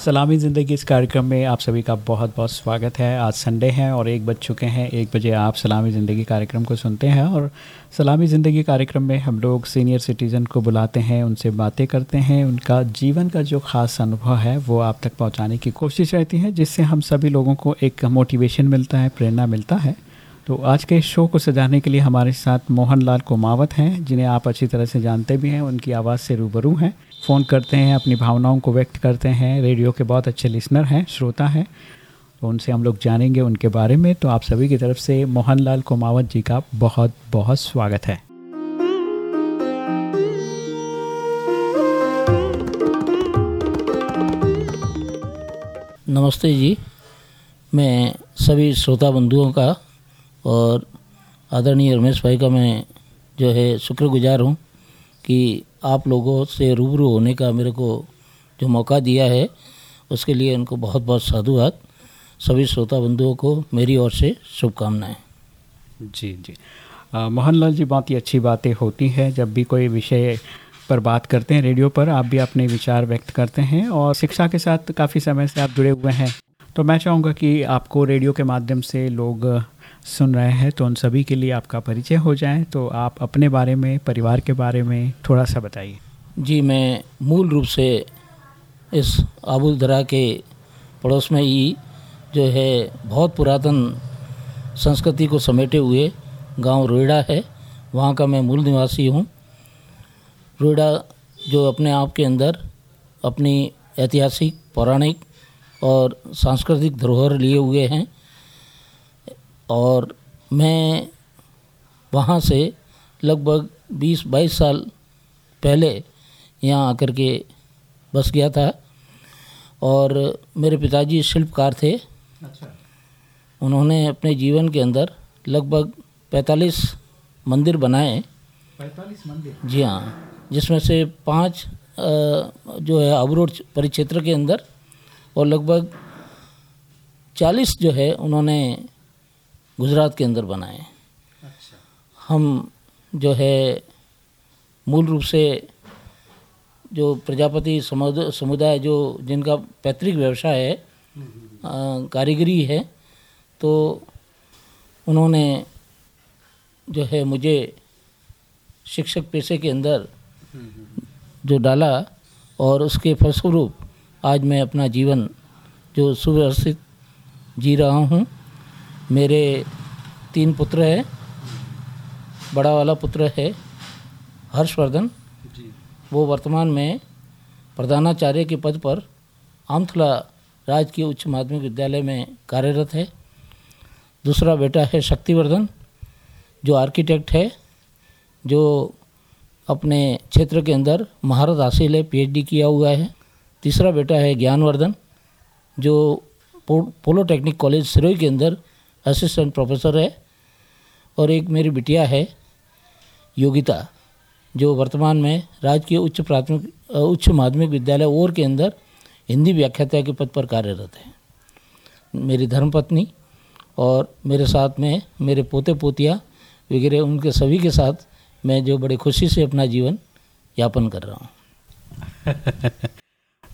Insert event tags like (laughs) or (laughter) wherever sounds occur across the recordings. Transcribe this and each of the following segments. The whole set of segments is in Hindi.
सलामी ज़िंदगी इस कार्यक्रम में आप सभी का बहुत बहुत स्वागत है। आज संडे है और एक बज चुके हैं, एक बजे आप सलामी ज़िंदगी कार्यक्रम को सुनते हैं और सलामी ज़िंदगी कार्यक्रम में हम लोग सीनियर सिटीज़न को बुलाते हैं, उनसे बातें करते हैं, उनका जीवन का जो ख़ास अनुभव है वो आप तक पहुँचाने की कोशिश रहती है, जिससे हम सभी लोगों को एक मोटिवेशन मिलता है, प्रेरणा मिलता है। तो आज के शो को सजाने के लिए हमारे साथ मोहन लाल कुमावत हैं, जिन्हें आप अच्छी तरह से जानते भी हैं, उनकी आवाज़ से रूबरू हैं। फ़ोन करते हैं, अपनी भावनाओं को व्यक्त करते हैं। रेडियो के बहुत अच्छे लिसनर हैं, श्रोता हैं तो उनसे हम लोग जानेंगे उनके बारे में। तो आप सभी की तरफ़ से मोहन लाल कुमावत जी का बहुत बहुत स्वागत है। नमस्ते जी। मैं सभी श्रोता बंधुओं का और आदरणीय रमेश भाई का मैं जो है शुक्रगुजार हूँ कि आप लोगों से रूबरू होने का मेरे को जो मौका दिया है, उसके लिए उनको बहुत बहुत साधुवाद। सभी श्रोता बंधुओं को मेरी ओर से शुभकामनाएँ। जी जी। मोहनलाल जी, बहुत ही अच्छी बातें होती हैं। जब भी कोई विषय पर बात करते हैं रेडियो पर, आप भी अपने विचार व्यक्त करते हैं और शिक्षा के साथ काफ़ी समय से आप जुड़े हुए हैं। तो मैं चाहूँगा कि आपको रेडियो के माध्यम से लोग सुन रहे हैं तो उन सभी के लिए आपका परिचय हो जाए। तो आप अपने बारे में, परिवार के बारे में थोड़ा सा बताइए। जी, मैं मूल रूप से इस आबुलधरा के पड़ोस में ही जो है बहुत पुरातन संस्कृति को समेटे हुए गाँव रोइडा है। वहाँ का मैं मूल निवासी हूँ। रोइडा जो अपने आप के अंदर अपनी ऐतिहासिक, पौराणिक और सांस्कृतिक धरोहर लिए हुए हैं। और मैं वहाँ से लगभग 20-22 साल पहले यहाँ आकर के बस गया था और मेरे पिताजी शिल्पकार थे। अच्छा। उन्होंने अपने जीवन के अंदर लगभग 45 मंदिर बनाए। 45 मंदिर? जी हाँ जिसमें से पाँच जो है अवरोड परिक्षेत्र के अंदर और लगभग 40 जो है उन्होंने गुजरात के अंदर बनाए। अच्छा। हम जो है मूल रूप से जो प्रजापति समुदाय जो जिनका पैतृक व्यवसाय है कारीगरी है तो उन्होंने जो है मुझे शिक्षक पेशे के अंदर जो डाला और उसके फलस्वरूप आज मैं अपना जीवन जो सुव्यवस्थित जी रहा हूँ। मेरे तीन पुत्र हैं। बड़ा वाला पुत्र है हर्षवर्धन। वो वर्तमान में प्रधानाचार्य के पद पर आमथला राजकीय उच्च माध्यमिक विद्यालय में कार्यरत है। दूसरा बेटा है शक्तिवर्धन जो आर्किटेक्ट है जो अपने क्षेत्र के अंदर महारत हासिल है पीएचडी किया हुआ है। तीसरा बेटा है ज्ञानवर्धन जो पोलो टेक्निक कॉलेज सिरोई के अंदर असिस्टेंट प्रोफेसर है और एक मेरी बिटिया है, योगिता, जो वर्तमान में राजकीय उच्च प्राथमिक, उच्च माध्यमिक विद्यालय और के अंदर हिंदी व्याख्याता के पद पर कार्यरत है। मेरी धर्मपत्नी और मेरे साथ में मेरे पोते पोतियाँ वगैरह उनके सभी के साथ मैं जो बड़े खुशी से अपना जीवन यापन कर रहा हूँ। (laughs)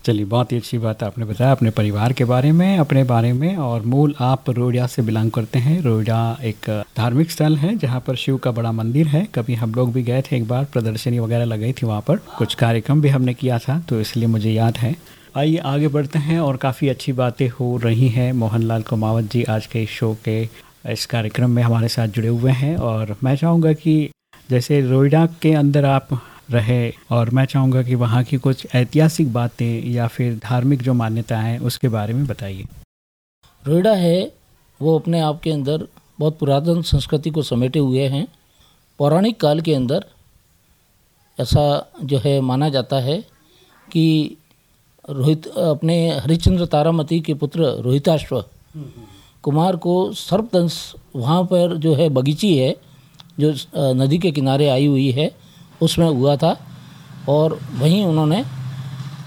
चलिए, बहुत ही अच्छी बात आपने बताया अपने परिवार के बारे में, अपने बारे में और मूल आप रोडिया से बिलोंग करते हैं। रोडिया एक धार्मिक स्थल है जहाँ पर शिव का बड़ा मंदिर है। कभी हम लोग भी गए थे एक बार, प्रदर्शनी वगैरह लगाई थी वहाँ पर। कुछ कार्यक्रम भी हमने किया था तो इसलिए मुझे याद है। आइए, आगे बढ़ते हैं और काफ़ी अच्छी बातें हो रही हैं। मोहनलाल कुमावत जी आज के शो के इस कार्यक्रम में हमारे साथ जुड़े हुए हैं और मैं चाहूँगा कि जैसे रोइडा के अंदर आप रहे और मैं चाहूँगा कि वहाँ की कुछ ऐतिहासिक बातें या फिर धार्मिक जो मान्यता हैं, उसके बारे में बताइए। रोइडा है, वो अपने आप के अंदर बहुत पुरातन संस्कृति को समेटे हुए हैं। पौराणिक काल के अंदर ऐसा जो है माना जाता है कि रोहित, अपने हरिश्चंद्र तारामती के पुत्र रोहिताश्व कुमार को सर्पदंश, वहाँ पर जो है बगीची है, जो नदी के किनारे आई हुई है। उसमें हुआ था और वहीं उन्होंने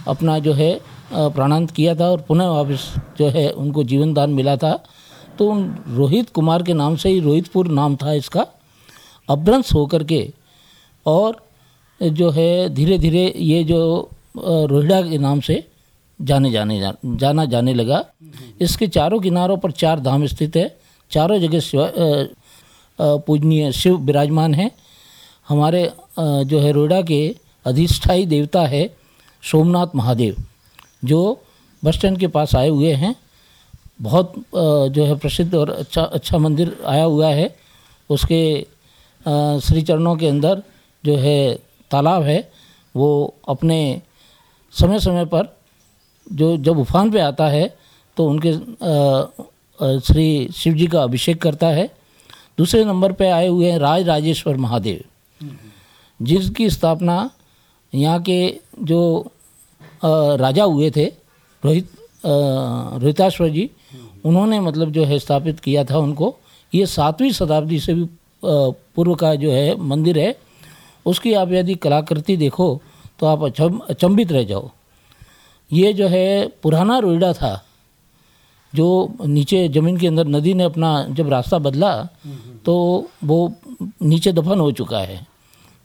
अपना जो है प्राणांत किया था और पुनः वापस जो है उनको जीवन दान मिला था। तो उन रोहित कुमार के नाम से ही रोहितपुर नाम था इसका। अभ्रंश होकर के और जो है धीरे धीरे ये जो रोहिड़ा के नाम से जाने जाने जा, जाना जाने लगा। इसके चारों किनारों पर चार धाम स्थित है। चारों जगह पूजनीय शिव विराजमान है। हमारे जो है रोहिड़ा के अधिष्ठाई देवता है सोमनाथ महादेव, जो बस स्टैंड के पास आए हुए हैं। बहुत जो है प्रसिद्ध और अच्छा अच्छा मंदिर आया हुआ है। उसके श्री चरणों के अंदर जो है तालाब है, वो अपने समय समय पर जो, जब उफान पे आता है तो उनके श्री शिव जी का अभिषेक करता है। दूसरे नंबर पे आए हुए हैं राज राजेश्वर महादेव। जिसकी स्थापना यहाँ के जो राजा हुए थे, रोहित रोहिताश्वर जी, उन्होंने मतलब जो है स्थापित किया था उनको। ये सातवीं शताब्दी से भी पूर्व का जो है मंदिर है, उसकी आप यदि कलाकृति देखो तो आप अचंभित रह जाओ। ये जो है पुराना रोइडा था जो नीचे ज़मीन के अंदर नदी ने अपना जब रास्ता बदला तो वो नीचे दफन हो चुका है।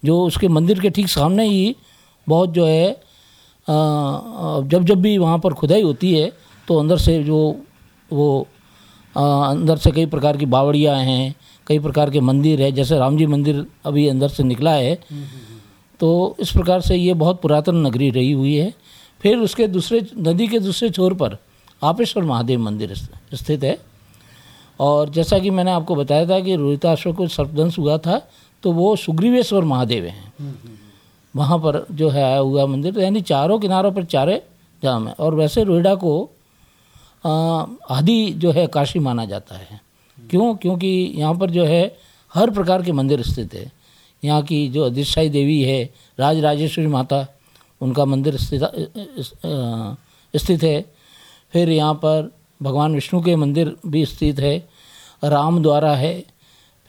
जो उसके मंदिर के ठीक सामने ही बहुत जो है जब जब भी वहाँ पर खुदाई होती है तो अंदर से जो वो अंदर से कई प्रकार की बावड़ियाँ हैं, कई प्रकार के मंदिर है, जैसे राम जी मंदिर अभी अंदर से निकला है। तो इस प्रकार से ये बहुत पुरातन नगरी रही हुई है। फिर उसके दूसरे, नदी के दूसरे छोर पर आपेश्वर महादेव मंदिर स्थित है। और जैसा कि मैंने आपको बताया था कि रोहिताश्वर को सर्पदंश हुआ था तो वो सुग्रीवेश्वर महादेव हैं। वहाँ पर जो है, आया हुआ मंदिर तो यानी चारों किनारों पर चारे धाम है। और वैसे रोहिड़ा को आदि जो है, काशी माना जाता है। क्यों? क्योंकि यहाँ पर जो है, हर प्रकार के मंदिर स्थित है। यहाँ की जो अधिष्ठाई देवी है, राज राजेश्वरी माता, उनका मंदिर स्थित स्थित है। फिर यहाँ पर भगवान विष्णु के मंदिर भी स्थित है, राम द्वारा है।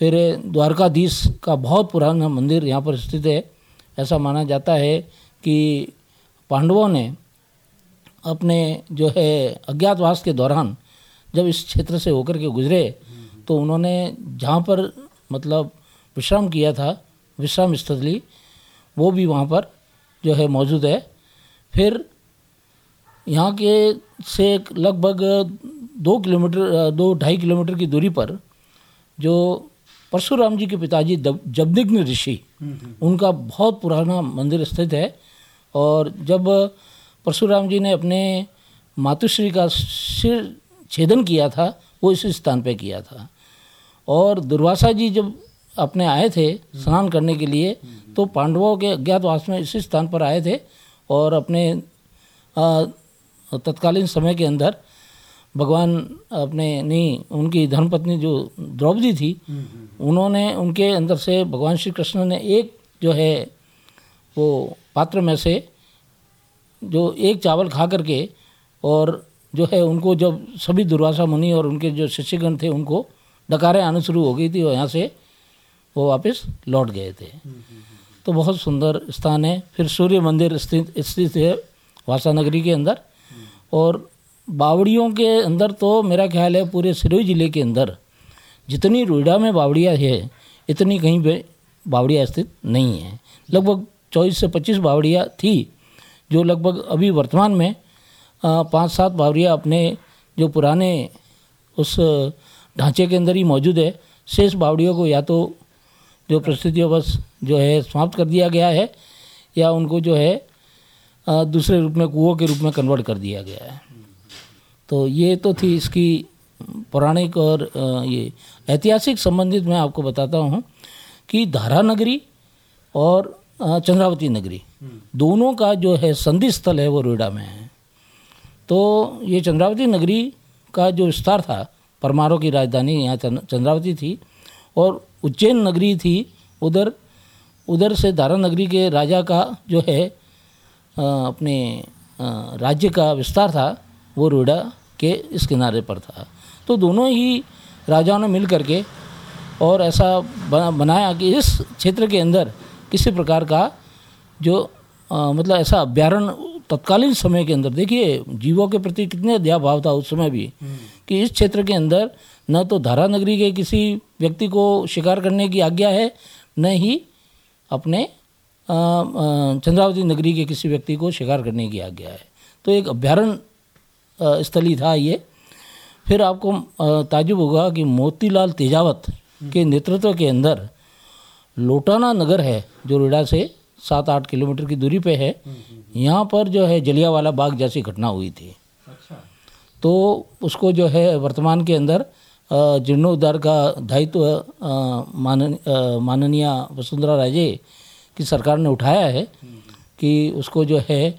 फिर द्वारकाधीश का बहुत पुराना मंदिर यहाँ पर स्थित है। ऐसा माना जाता है कि पांडवों ने अपने जो है अज्ञातवास के दौरान जब इस क्षेत्र से होकर के गुजरे तो उन्होंने जहाँ पर मतलब विश्राम किया था, विश्राम स्थली, वो भी वहाँ पर जो है मौजूद है। फिर यहाँ के से लगभग दो किलोमीटर दो ढाई किलोमीटर की दूरी पर जो परशुराम जी के पिताजी जबदिग्न ऋषि उनका बहुत पुराना मंदिर स्थित है और जब परशुराम जी ने अपने मातुश्री का सिर छेदन किया था वो इस स्थान पे किया था। और दुर्वासा जी जब अपने आए थे स्नान करने के लिए तो पांडवों के अज्ञातवास में इसी स्थान पर आए थे और अपने तत्कालीन समय के अंदर भगवान अपने नहीं उनकी धर्मपत्नी जो द्रौपदी थी, उन्होंने उनके अंदर से भगवान श्री कृष्ण ने एक जो है वो पात्र में से जो एक चावल खा करके और जो है उनको जब सभी दुर्वासा मुनि और उनके जो शिष्यगण थे उनको डकारें आना शुरू हो गई थी और यहाँ से वो वापस लौट गए थे। तो बहुत सुंदर स्थान है। फिर सूर्य मंदिर स्थित स्थित है वासा नगरी के अंदर। और बावड़ियों के अंदर तो मेरा ख्याल है पूरे सिरोही ज़िले के अंदर जितनी रोइडा में बावड़ियाँ है, इतनी कहीं पे बावड़ियाँ स्थित नहीं है। लगभग चौबीस से पच्चीस बावड़ियाँ थी, जो लगभग अभी वर्तमान में पाँच सात बावड़ियाँ अपने जो पुराने उस ढांचे के अंदर ही मौजूद है। शेष बावड़ियों को या तो जो परिस्थितियों बस जो है, समाप्त कर दिया गया है, या उनको जो है दूसरे रूप में, कुओं के रूप में कन्वर्ट कर दिया गया है। तो ये तो थी इसकी पौराणिक और ये ऐतिहासिक संबंधित मैं आपको बताता हूँ कि धारा नगरी और चंद्रावती नगरी दोनों का जो है संधि स्थल है वो रोइडा में है। तो ये चंद्रावती नगरी का जो विस्तार था परमारों की राजधानी यहाँ चंद्रावती थी और उज्जैन नगरी थी, उधर उधर से दारा नगरी के राजा का जो है अपने राज्य का विस्तार था वो रोइडा के इस किनारे पर था। तो दोनों ही राजाओं ने मिल करके और ऐसा बनाया कि इस क्षेत्र के अंदर किसी प्रकार का जो आ, मतलब ऐसा अभ्यारण तत्कालीन समय के अंदर देखिए जीवों के प्रति कितने दया भाव था उस समय भी कि इस क्षेत्र के अंदर न तो धारा नगरी के किसी व्यक्ति को शिकार करने की आज्ञा है न ही अपने चंद्रावती नगरी के किसी व्यक्ति को शिकार करने की आज्ञा है। तो एक अभ्यारण स्थली था ये। फिर आपको ताजुब होगा कि मोतीलाल तेजावत के नेतृत्व के अंदर लोटाना नगर है जो रेडा से सात आठ किलोमीटर की दूरी पे है। यहाँ पर जो है जलियावाला बाग जैसी घटना हुई थी। अच्छा। तो उसको जो है वर्तमान के अंदर जीर्णोद्धार का दायित्व माननीय वसुंधरा राजे की सरकार ने उठाया है कि उसको जो है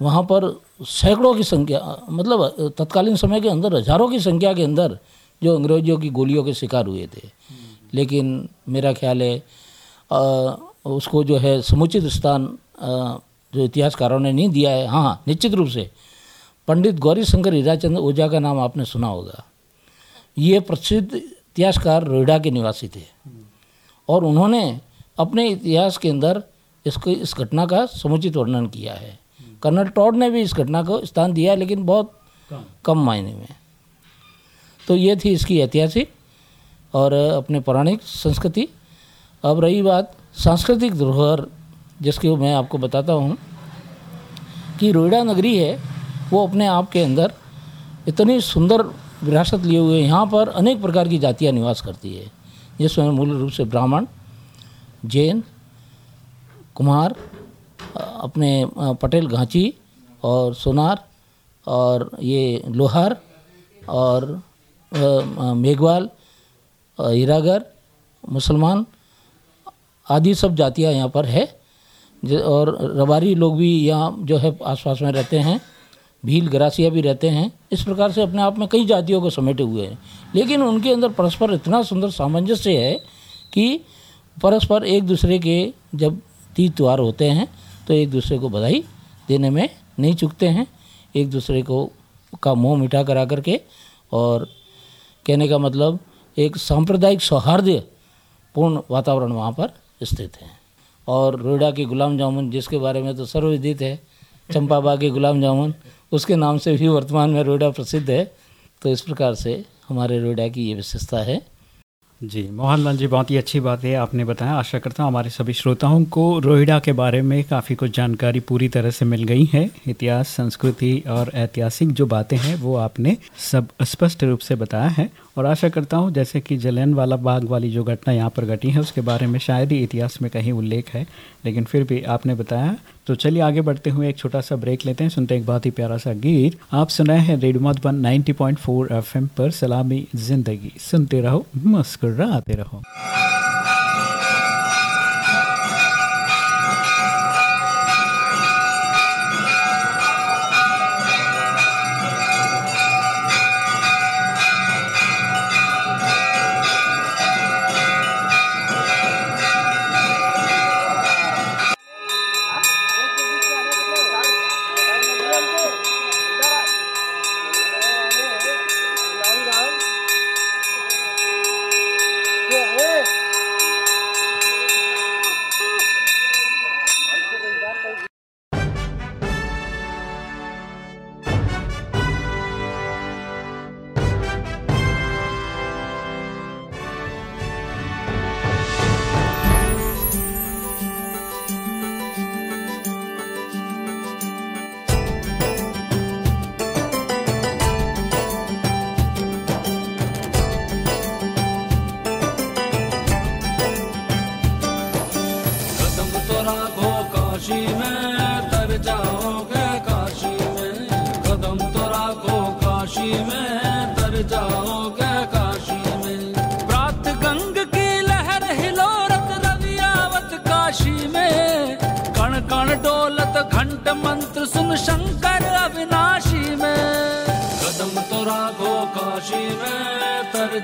वहाँ पर सैकड़ों की संख्या मतलब तत्कालीन समय के अंदर, हज़ारों की संख्या के अंदर जो अंग्रेज़ों की गोलियों के शिकार हुए थे। लेकिन मेरा ख्याल है उसको जो है समुचित स्थान जो इतिहासकारों ने नहीं दिया है हाँ निश्चित रूप से। पंडित गौरी शंकर हीराचंद ओझा का नाम आपने सुना होगा। ये प्रसिद्ध इतिहासकार रोहिडा के निवासी थे। और उन्होंने अपने इतिहास के अंदर इसको इस घटना का समुचित वर्णन किया है। कर्नल टॉड ने भी इस घटना को स्थान दिया लेकिन बहुत कम। मायने में। तो ये थी इसकी ऐतिहासिक और अपने पौराणिक संस्कृति। अब रही बात सांस्कृतिक धरोहर जिसकी मैं आपको बताता हूँ कि रोहिड़ा नगरी है वो अपने आप के अंदर इतनी सुंदर विरासत लिए हुए यहाँ पर अनेक प्रकार की जातियाँ निवास करती है जिसमें मूल रूप से ब्राह्मण जैन, कुमार, अपने पटेल घांची और सोनार और ये लोहार और मेघवाल हीरागर, मुसलमान आदि सब जातियाँ यहाँ पर है। और रबारी लोग भी यहाँ जो है आसपास में रहते हैं, भील गरासिया भी रहते हैं। इस प्रकार से अपने आप में कई जातियों को समेटे हुए हैं। लेकिन उनके अंदर परस्पर इतना सुंदर सामंजस्य है कि परस्पर एक दूसरे के जब तीज त्यौहार होते हैं तो एक दूसरे को बधाई देने में नहीं चुकते हैं। एक दूसरे को, का मुँह मिठा करा करके और कहने का मतलब एक सांप्रदायिक सौहार्द पूर्ण वातावरण वहाँ पर स्थित है। और रोहिड़ा के गुलाम जामुन, जिसके बारे में तो सर्वविदित है, चंपाबा के गुलाम जामुन, उसके नाम से भी वर्तमान में रोहिड़ा प्रसिद्ध है। तो इस प्रकार से हमारे रोहिड़ा की ये विशेषता है। जी मोहनलाल जी, बहुत ही अच्छी बात है, आपने बताया। आशा करता हूँ हमारे सभी श्रोताओं को रोहिड़ा के बारे में काफ़ी कुछ जानकारी पूरी तरह से मिल गई है। इतिहास, संस्कृति और ऐतिहासिक जो बातें हैं, वो आपने सब स्पष्ट रूप से बताया है। और आशा करता हूँ, जैसे कि जलियन वाला बाग वाली जो घटना यहाँ पर घटी है, उसके बारे में शायद ही इतिहास में कहीं उल्लेख है, लेकिन फिर भी आपने बताया तो चलिए आगे बढ़ते हुए एक छोटा सा ब्रेक लेते हैं। सुनते हैं एक बहुत ही प्यारा सा गीत। आप सुनाए हैं रेडियो मधुबन नाइनटी पॉइंट पर सलामी ज़िंदगी। सुनते रहो, मुस्कुराते रहो।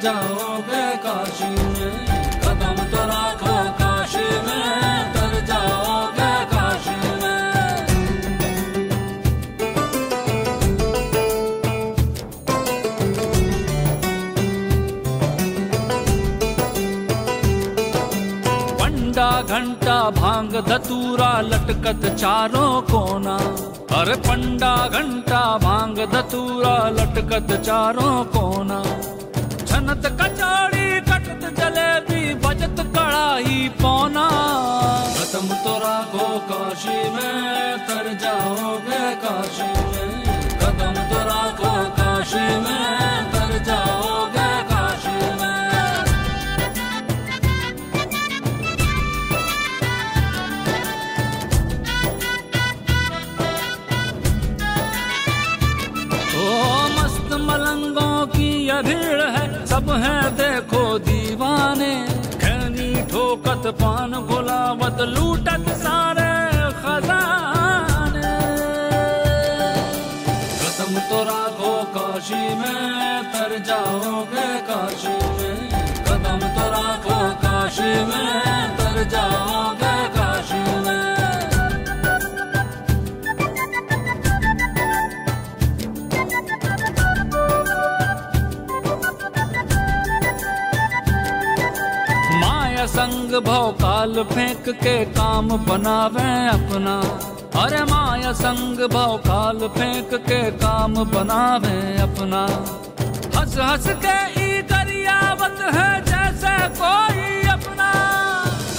जाओगे काशी में? कदम तो काशी में, तर जाओगे काशी में। पंडा घंटा भाँग धतूरा लटकत चारों कोना। अरे पंडा घंटा भाँग धतूरा लटकत चारों कोना। छनत कचौड़ी, कटत जलेबी बजत कड़ाही पौना। खत्म तो राखो काशी में, तर जाओगे काशी में। कदम तो राखो काशी में, तर जाओगे काशी में। ओ मस्त मलंगों की ये भीड़ है सब है, देखो दीवाने। खैनी, ठोकत, पान गुलावत लूटत सारे खजाने। कदम तो राखो काशी में, तर जाओगे काशी में। कदम तो राखो काशी में, तर जाओगे भव काल फेंक के काम बनावे अपना। अरे माया संग भव काल फेंक के काम बनावे अपना। हंस हंस के ई गरियावत है जैसे कोई अपना।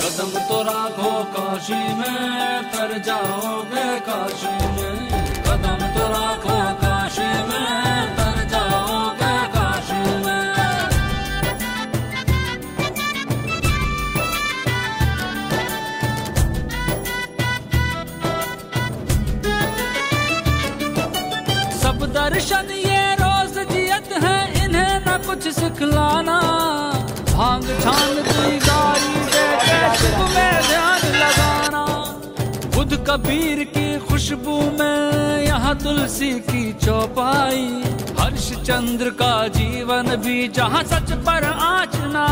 कदम तो राखो काशी में, तर जाओगे काशी में। कदम तो राखो काशी में कुछ सिखलाना भाँग छान की गाड़ी में ध्यान लगाना? कबीर की खुशबू में यहाँ तुलसी की चौपाई, हर्ष चंद्र का जीवन भी जहाँ सच पर आँच न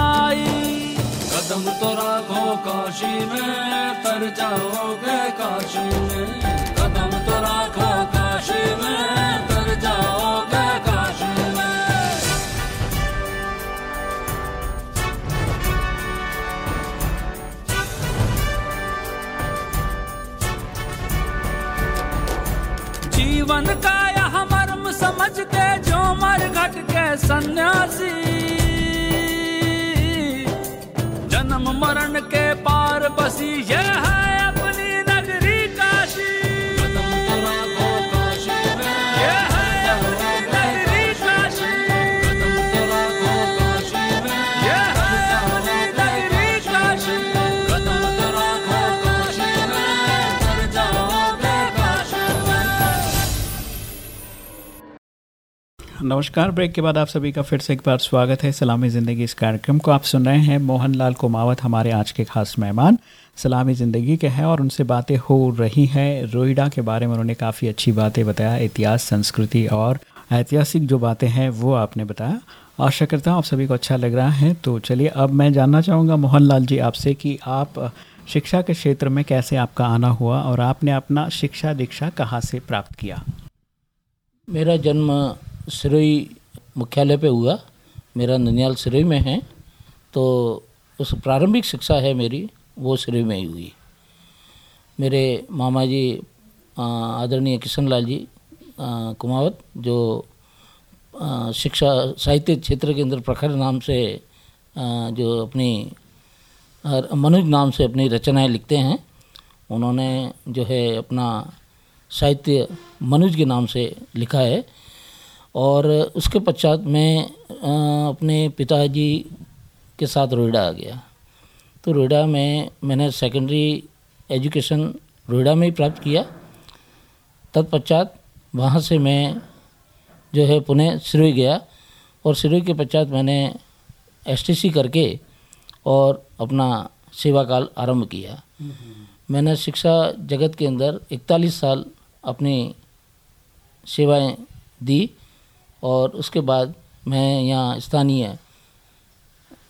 कदम तो राखो काशी में, तर जाओगे काशी में। कदम तो राखो काशी में, तर जाओगे जीवन का यह मर्म समझ के जो मर घट के सन्यासी। जन्म मरण के पार बसी यह है नमस्कार। ब्रेक के बाद आप सभी का फिर से एक बार स्वागत है सलामी ज़िंदगी इस कार्यक्रम को। आप सुन रहे हैं मोहनलाल कुमावत, हमारे आज के खास मेहमान। सलामी ज़िंदगी के हैं और उनसे बातें हो रही हैं। रोहिडा के बारे में उन्होंने काफ़ी अच्छी बातें बताया, इतिहास, संस्कृति और ऐतिहासिक जो बातें हैं, वो आपने बताया। आशा करता हूँ आप सभी को अच्छा लग रहा है। तो चलिए, अब मैं जानना चाहूँगा मोहनलाल जी आपसे कि आप शिक्षा के क्षेत्र में कैसे आपका आना हुआ और आपने अपना शिक्षा दीक्षा कहाँ से प्राप्त किया? मेरा जन्म सिरोही मुख्यालय पे हुआ। मेरा ननियाल सिरोही में है। तो उस प्रारंभिक शिक्षा है मेरी वो सिरोही में ही हुई। मेरे मामा जी आदरणीय किशन लाल जी कुमावत जो आ, शिक्षा साहित्य क्षेत्र के अंदर प्रखर नाम से आ, जो अपनी मनुज नाम से अपनी रचनाएँ लिखते हैं उन्होंने जो है अपना साहित्य मनुज के नाम से लिखा है। और उसके पश्चात मैं अपने पिताजी के साथ रोहिड़ा आ गया। तो रोहिड़ा में, मैंने सेकेंडरी एजुकेशन रोहिड़ा में ही प्राप्त किया। तत्पश्चात वहाँ से मैं जो है पुणे सिरोही गया और सिरोही के पश्चात मैंने एसटीसी करके और अपना सेवा काल आरंभ किया। मैंने शिक्षा जगत के अंदर 41 साल अपनी सेवाएँ दी और उसके बाद मैं यहाँ स्थानीय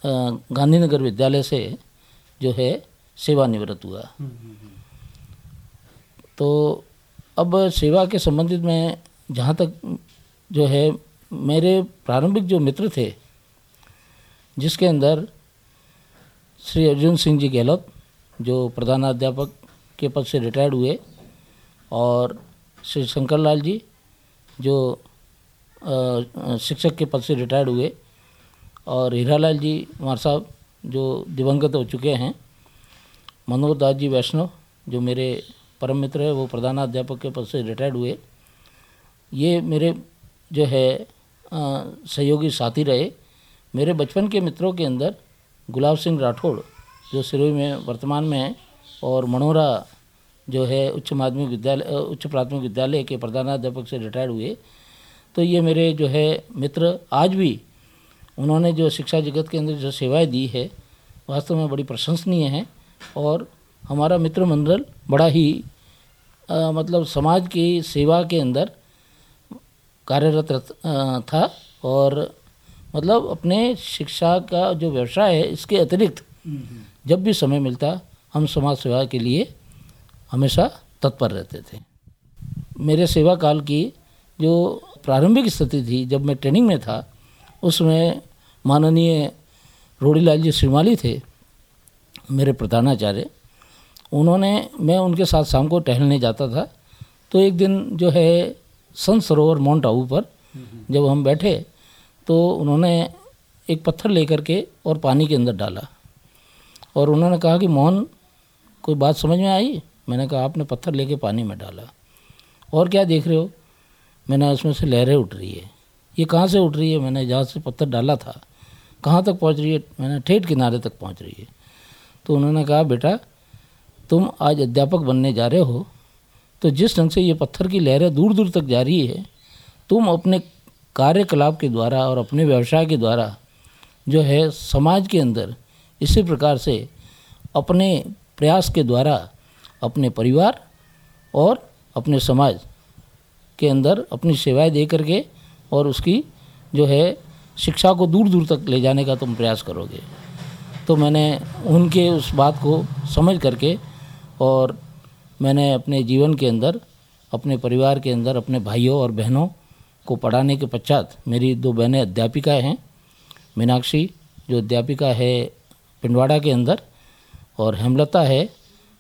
गांधीनगर विद्यालय से जो है सेवानिवृत्त हुआ। तो अब सेवा के संबंधित में जहाँ तक जो है मेरे प्रारंभिक जो मित्र थे, जिसके अंदर श्री अर्जुन सिंह जी गहलोत, जो प्रधानाध्यापक के पद से रिटायर्ड हुए, और श्री शंकर लाल जी, जो शिक्षक के पद से रिटायर्ड हुए। और हीरालाल जी, कुमार साहब, जो दिवंगत हो चुके हैं, मनोहर दास जी, वैष्णव, जो मेरे परम मित्र है, वो प्रधानाध्यापक के पद से रिटायर्ड हुए। ये मेरे जो है सहयोगी साथी रहे। मेरे बचपन के मित्रों के अंदर गुलाब सिंह राठौड़, जो सिरोही में, वर्तमान में हैं, और मनोरा जो है, उच्च माध्यमिक विद्यालय उच्च प्राथमिक विद्यालय के प्रधानाध्यापक से रिटायर्ड हुए। तो ये मेरे जो है मित्र आज भी उन्होंने जो शिक्षा जगत के अंदर जो सेवाएँ दी है वास्तव में बड़ी प्रशंसनीय है और हमारा मित्र मंडल बड़ा ही अ, मतलब समाज की सेवा के अंदर कार्यरत था और मतलब अपने शिक्षा का जो व्यवसाय है इसके अतिरिक्त जब भी समय मिलता हम समाज सेवा के लिए हमेशा तत्पर रहते थे। मेरे सेवा काल की जो प्रारंभिक स्थिति थी, जब मैं ट्रेनिंग में था, उसमें माननीय रोड़ीलाल जी श्रीमाली थे, मेरे प्रधानाचार्य। उन्होंने, मैं उनके साथ शाम को टहलने जाता था तो एक दिन जो है, सन सरोवर माउंट आबू पर जब हम बैठे तो उन्होंने एक पत्थर लेकर के और पानी के अंदर डाला। और उन्होंने कहा कि, मोहन, कोई बात समझ में आई? मैंने कहा, आपने पत्थर लेके पानी में डाला। और क्या देख रहे हो? मैंने उसमें से लहरें उठ रही है। ये कहाँ से उठ रही है? मैंने जहाँ से पत्थर डाला था। कहाँ तक पहुँच रही है? मैंने ठेठ किनारे तक पहुँच रही है। तो उन्होंने कहा, बेटा, तुम आज अध्यापक बनने जा रहे हो। तो जिस ढंग से ये पत्थर की लहरें दूर दूर तक जा रही है, तुम अपने कार्यकलाप के द्वारा और अपने व्यवसाय के द्वारा जो है समाज के अंदर इसी प्रकार से अपने प्रयास के द्वारा अपने परिवार और अपने समाज के अंदर अपनी सेवाएँ दे करके और उसकी जो है शिक्षा को दूर दूर तक ले जाने का तुम प्रयास करोगे। तो मैंने उनके उस बात को समझ करके और मैंने अपने जीवन के अंदर, अपने परिवार के अंदर, अपने भाइयों और बहनों को पढ़ाने के पश्चात मेरी दो बहनें अध्यापिकाएँ हैं, मीनाक्षी जो अध्यापिका है पिंडवाड़ा के अंदर और हेमलता है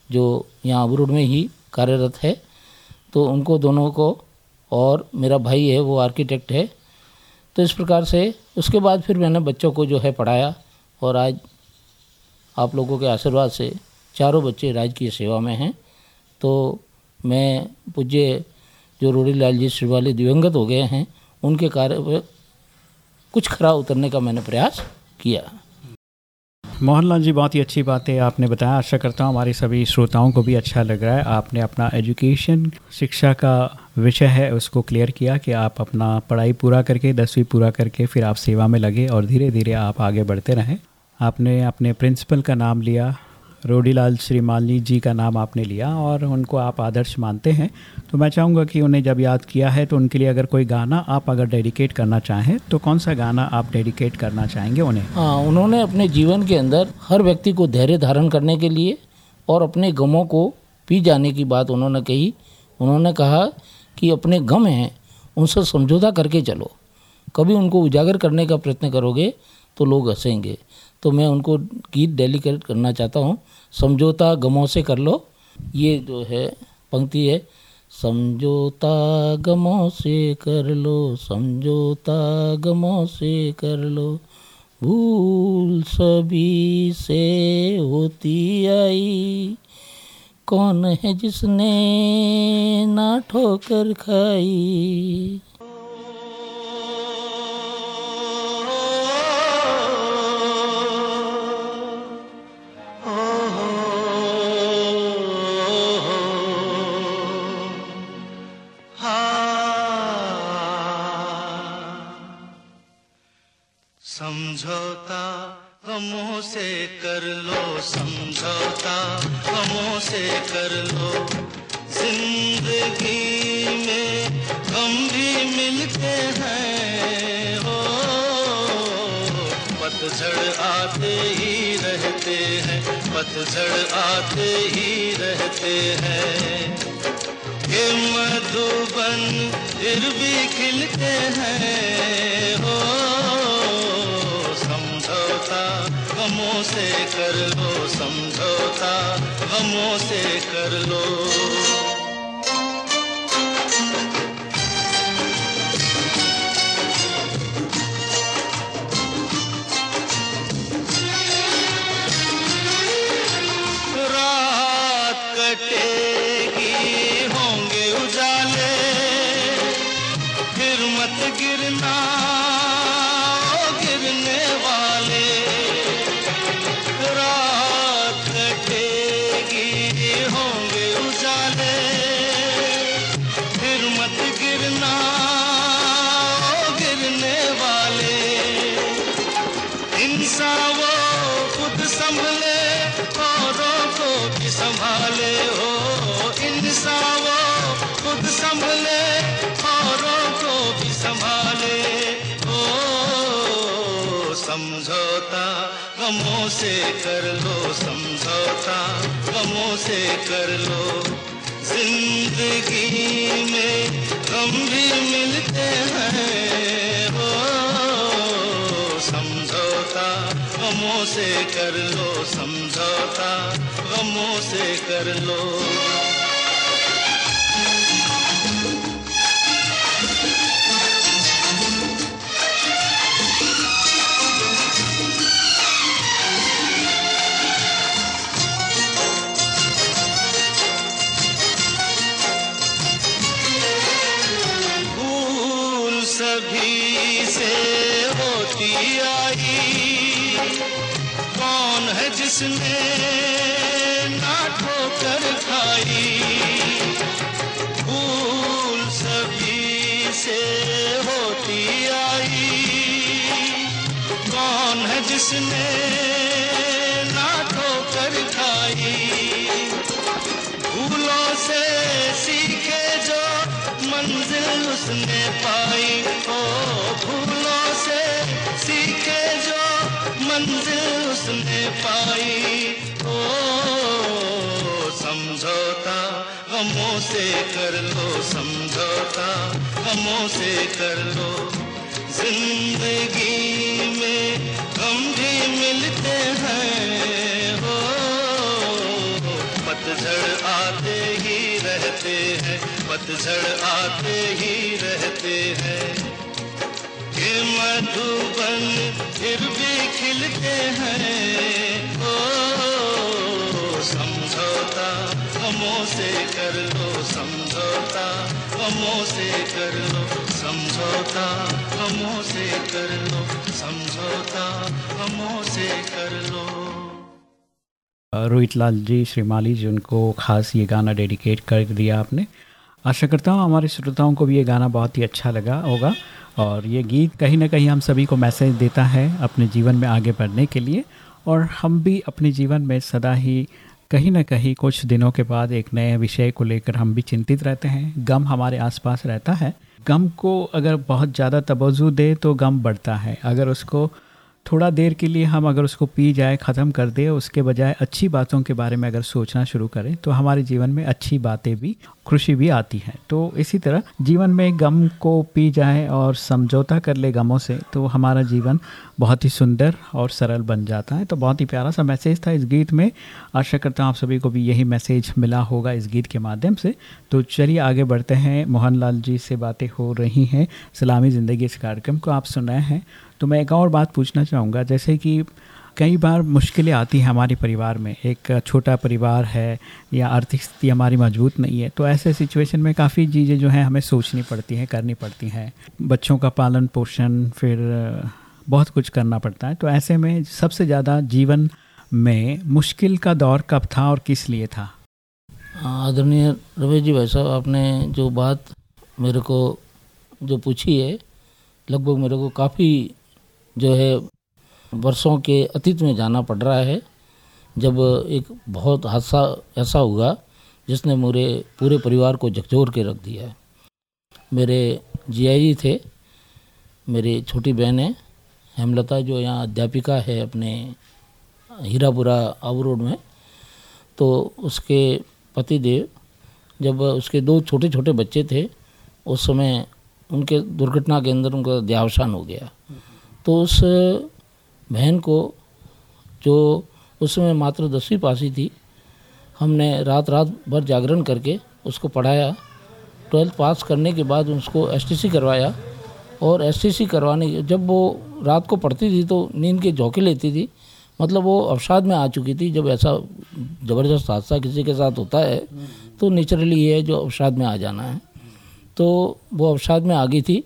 जो यहाँ अबरूड में ही कार्यरत है। तो उनको दोनों को और मेरा भाई है, वो आर्किटेक्ट है। तो इस प्रकार से उसके बाद फिर मैंने बच्चों को जो है पढ़ाया और आज आप लोगों के आशीर्वाद से चारों बच्चे राजकीय सेवा में हैं। तो मैं पूज्य जो रोड़ी लाल जी श्रीवाली दिवंगत हो गए हैं, उनके कार्य पर कुछ खरा उतरने का मैंने प्रयास किया। मोहनलाल जी, बहुत ही अच्छी बात है आपने बताया। आशा करता हूँ हमारे सभी श्रोताओं को भी अच्छा लग रहा है। आपने अपना एजुकेशन शिक्षा का विषय है, उसको क्लियर किया कि आप अपना पढ़ाई पूरा करके, दसवीं पूरा करके फिर आप सेवा में लगे और धीरे धीरे आप आगे बढ़ते रहें। आपने अपने प्रिंसिपल का नाम लिया, रोडीलाल श्रीमाली जी का नाम आपने लिया और उनको आप आदर्श मानते हैं। तो मैं चाहूँगा कि उन्हें जब याद किया है तो उनके लिए अगर कोई गाना आप अगर डेडिकेट करना चाहें तो कौन सा गाना आप डेडिकेट करना चाहेंगे उन्हें? हाँ उन्होंने अपने जीवन के अंदर हर व्यक्ति को धैर्य धारण करने के लिए और अपने गमों को पी जाने की बात उन्होंने कही। उन्होंने कहा कि अपने गम हैं, उनसे समझौता करके चलो। कभी उनको उजागर करने का प्रयत्न करोगे तो लोग हंसेंगे। तो मैं उनको गीत डेलीकेट करना चाहता हूँ। समझौता गमों से कर लो। ये जो है, पंक्ति है, समझौता गमों से कर लो, समझौता गमों से कर लो। भूल सभी से होती आई कौन है जिसने ना ठोकर खाई? समझौता गमों से कर लो समझौता गमों से कर लो। ज़िंदगी में गम भी मिलते हैं। हो, पतझड़ आते ही रहते हैं, पतझड़ आते ही रहते हैं। ये मधुबन फिर भी खिलते हैं। हो, समझौता गमों से कर लो, समझौता गमों से कर लो। कर लो समझौता, गमों से कर लो। ज़िंदगी में हम भी मिलते हैं। हो समझौता, गमों से कर लो समझौता, गमों से कर लो। जिसने ना ठोकर खाई। भूल सभी से होती आई। कौन है जिसने उसने पाई। ओ, समझौता, गमों से कर लो समझौता, गमों से कर लो। ज़िंदगी में गम भी मिलते हैं। हो पतझड़ आते ही रहते हैं, पतझड़ आते ही रहते हैं। मधुबन फिर भी खिलते हैं। ओ, समझौता से कर लो, समझौता से कर लो, समझौता से कर लो, समझौता से कर लो। रोहित लाल जी, श्रीमाली जी, उनको खास ये गाना डेडिकेट कर दिया आपने। आशा करता हूँ हमारे श्रोताओं को भी ये गाना बहुत ही अच्छा लगा होगा। और ये गीत कहीं ना कहीं हम सभी को मैसेज देता है अपने जीवन में आगे बढ़ने के लिए। और हम भी अपने जीवन में सदा ही कहीं ना कहीं कुछ दिनों के बाद एक नए विषय को लेकर हम भी चिंतित रहते हैं। गम हमारे आसपास रहता है। गम को अगर बहुत ज़्यादा तवज्जो दे तो गम बढ़ता है। अगर उसको थोड़ा देर के लिए हम अगर उसको पी जाए, ख़त्म कर दे, उसके बजाय अच्छी बातों के बारे में अगर सोचना शुरू करें तो हमारे जीवन में अच्छी बातें भी खुशी भी आती है। तो इसी तरह जीवन में गम को पी जाए और समझौता कर ले गमों से तो हमारा जीवन बहुत ही सुंदर और सरल बन जाता है। तो बहुत ही प्यारा सा मैसेज था इस गीत में। आशा करता हूँ आप सभी को भी यही मैसेज मिला होगा इस गीत के माध्यम से। तो चलिए आगे बढ़ते हैं। मोहन जी से बातें हो रही हैं। सलामी ज़िंदगी इस कार्यक्रम को आप सुन रहे हैं। तो मैं एक और बात पूछना चाहूँगा। जैसे कि कई बार मुश्किलें आती हैं हमारे परिवार में। एक छोटा परिवार है या आर्थिक स्थिति हमारी मज़बूत नहीं है तो ऐसे सिचुएशन में काफ़ी चीज़ें जो हैं हमें सोचनी पड़ती हैं, करनी पड़ती हैं। बच्चों का पालन पोषण, फिर बहुत कुछ करना पड़ता है। तो ऐसे में सबसे ज़्यादा जीवन में मुश्किल का दौर कब था और किस लिए था? आदरणीय रमेश जी भाई साहब, आपने जो बात मेरे को जो पूछी है, लगभग मेरे को काफ़ी जो है वर्षों के अतीत में जाना पड़ रहा है। जब एक बहुत हादसा ऐसा हुआ, जिसने मेरे पूरे परिवार को झकझोर के रख दिया। मेरे जियाजी थे, मेरी छोटी बहन है, हेमलता जो यहाँ अध्यापिका है अपने हीरापुरा आबू रोड में तो उसके पति देव जब उसके दो छोटे छोटे बच्चे थे, उस समय उनके दुर्घटना के अंदर उनका देहावसान हो गया। तो उस बहन को, जो उस समय मात्र दसवीं पासी थी, हमने रात रात भर जागरण करके उसको पढ़ाया। ट्वेल्थ पास करने के बाद उसको एस करवाया और एस करवाने जब वो रात को पढ़ती थी तो नींद के झोंके लेती थी। मतलब वो अवसाद में आ चुकी थी, जब ऐसा ज़बरदस्त हादसा किसी के साथ होता है तो नेचुरली ये है जो अवसाद में आ जाना है। तो वो अवसाद में आ गई थी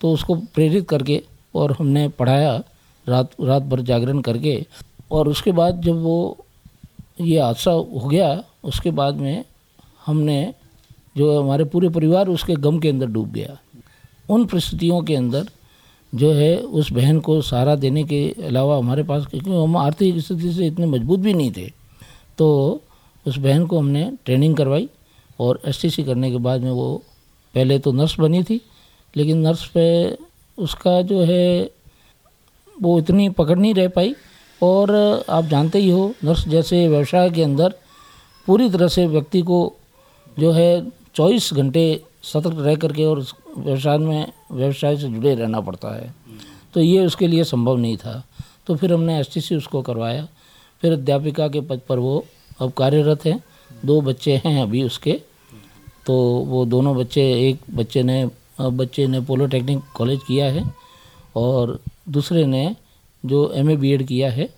तो उसको प्रेरित करके और हमने पढ़ाया। रात रात भर जागरण करके, और उसके बाद जब वो ये हादसा हो गया, उसके बाद में हमने जो हमारे पूरे परिवार उसके गम के अंदर डूब गया। उन परिस्थितियों के अंदर जो है, उस बहन को सहारा देने के अलावा हमारे पास, क्योंकि हम आर्थिक स्थिति से इतने मज़बूत भी नहीं थे तो उस बहन को हमने ट्रेनिंग करवाई, और एसटीसी करने के बाद में वो, पहले तो नर्स बनी थी, लेकिन नर्स पे उसका जो है वो इतनी पकड़ नहीं रह पाई। और आप जानते ही हो, नर्स जैसे व्यवसाय के अंदर पूरी तरह से व्यक्ति को जो है चौबीस घंटे सतर्क रह करके और व्यवसाय में, व्यवसाय से जुड़े रहना पड़ता है। तो ये उसके लिए संभव नहीं था। तो फिर हमने एसटीसी उसको करवाया। फिर अध्यापिका के पद पर वो अब कार्यरत हैं। दो बच्चे हैं अभी उसके। तो वो दोनों बच्चे, एक बच्चे ने बच्चे ने पोलोटेक्निक कॉलेज किया है। और दूसरे ने जो एम ए बी किया है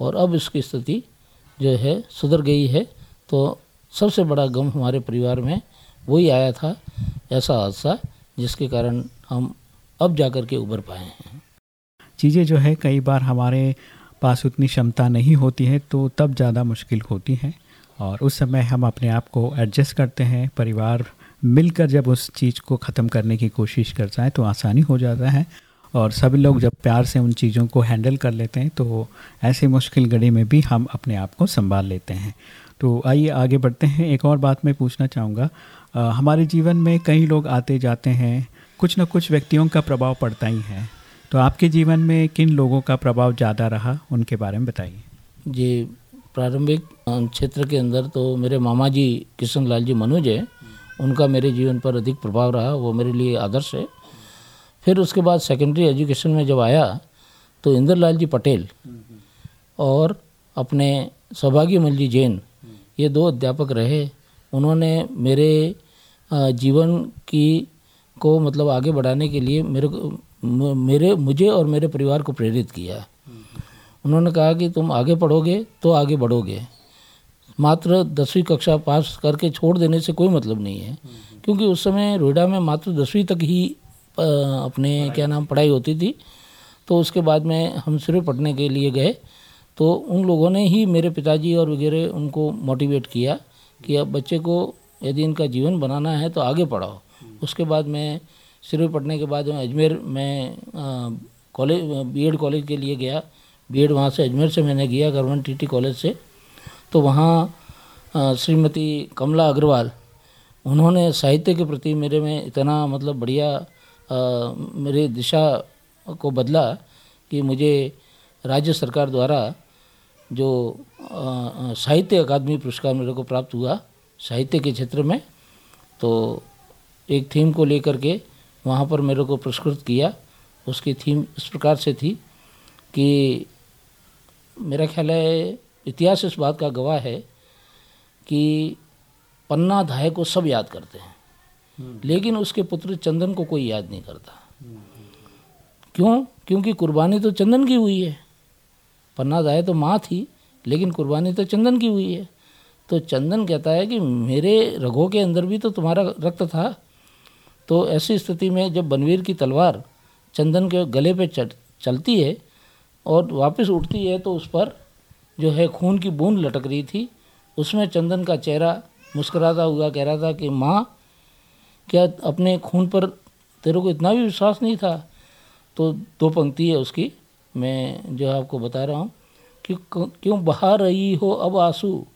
और अब इसकी स्थिति जो है सुधर गई है तो सबसे बड़ा गम हमारे परिवार में वही आया था, ऐसा हादसा जिसके कारण हम अब जा कर के उभर पाए हैं। चीज़ें जो है, कई बार हमारे पास उतनी क्षमता नहीं होती है तो तब ज़्यादा मुश्किल होती है और उस समय हम अपने आप को एडजस्ट करते हैं। परिवार मिलकर जब उस चीज़ को ख़त्म करने की कोशिश करता है तो आसानी हो जाता है। और सभी लोग जब प्यार से उन चीज़ों को हैंडल कर लेते हैं तो ऐसी मुश्किल घड़ी में भी हम अपने आप को संभाल लेते हैं। तो आइए आगे बढ़ते हैं। एक और बात मैं पूछना चाहूँगा। हमारे जीवन में कई लोग आते जाते हैं, कुछ न कुछ व्यक्तियों का प्रभाव पड़ता ही है। तो आपके जीवन में किन लोगों का प्रभाव ज़्यादा रहा, उनके बारे में बताइए। जी, प्रारंभिक क्षेत्र के अंदर तो मेरे मामा जी किशन लाल जी मनोज है। उनका मेरे जीवन पर अधिक प्रभाव रहा, वो मेरे लिए आदर्श है। फिर उसके बाद सेकेंडरी एजुकेशन में जब आया तो इंद्रलाल जी पटेल और अपने सौभाग्य मल जी जैन, ये दो अध्यापक रहे। उन्होंने मेरे जीवन की, को मतलब आगे बढ़ाने के लिए मेरे को मेरे, मुझे और मेरे परिवार को प्रेरित किया। उन्होंने कहा कि तुम आगे पढ़ोगे तो आगे बढ़ोगे। मात्र दसवीं कक्षा पास करके छोड़ देने से कोई मतलब नहीं है, क्योंकि उस समय रोहिडा में मात्र दसवीं तक ही अपने क्या नाम पढ़ाई होती थी। तो उसके बाद में हम सिर्फ़ पढ़ने के लिए गए। तो उन लोगों ने ही मेरे पिताजी और वगैरह उनको मोटिवेट किया कि अब बच्चे को यदि इनका जीवन बनाना है तो आगे पढ़ाओ। उसके बाद मैं सिर्फ़ पढ़ने के बाद अजमेर में कॉलेज बीएड कॉलेज के लिए गया। बीएड वहाँ से अजमेर से मैंने किया गवर्नमेंट टीटी कॉलेज से। तो वहाँ श्रीमती कमला अग्रवाल उन्होंने साहित्य के प्रति मेरे में इतना मतलब बढ़िया मेरी दिशा को बदला कि मुझे राज्य सरकार द्वारा जो साहित्य अकादमी पुरस्कार मेरे को प्राप्त हुआ साहित्य के क्षेत्र में तो एक थीम को लेकर के वहाँ पर मेरे को पुरस्कृत किया। उसकी थीम इस प्रकार से थी कि मेरा ख्याल है, इतिहास इस बात का गवाह है कि पन्ना धाय को सब याद करते हैं। लेकिन उसके पुत्र चंदन को कोई याद नहीं करता। क्यों? क्योंकि कुर्बानी तो चंदन की हुई है। पन्ना धाय तो माँ थी, लेकिन कुर्बानी तो चंदन की हुई है। तो चंदन कहता है कि मेरे रगों के अंदर भी तो तुम्हारा रक्त था। तो ऐसी स्थिति में जब बनवीर की तलवार चंदन के गले पे चलती है और वापस उठती है तो उस पर जो है खून की बूंद लटक रही थी। उसमें चंदन का चेहरा मुस्कुराता हुआ कह रहा था कि, माँ क्या अपने खून पर तेरे को इतना भी विश्वास नहीं था? तो दो पंक्ति है उसकी, मैं जो आपको बता रहा हूँ कि क्यों बहा रही हो अब आँसू?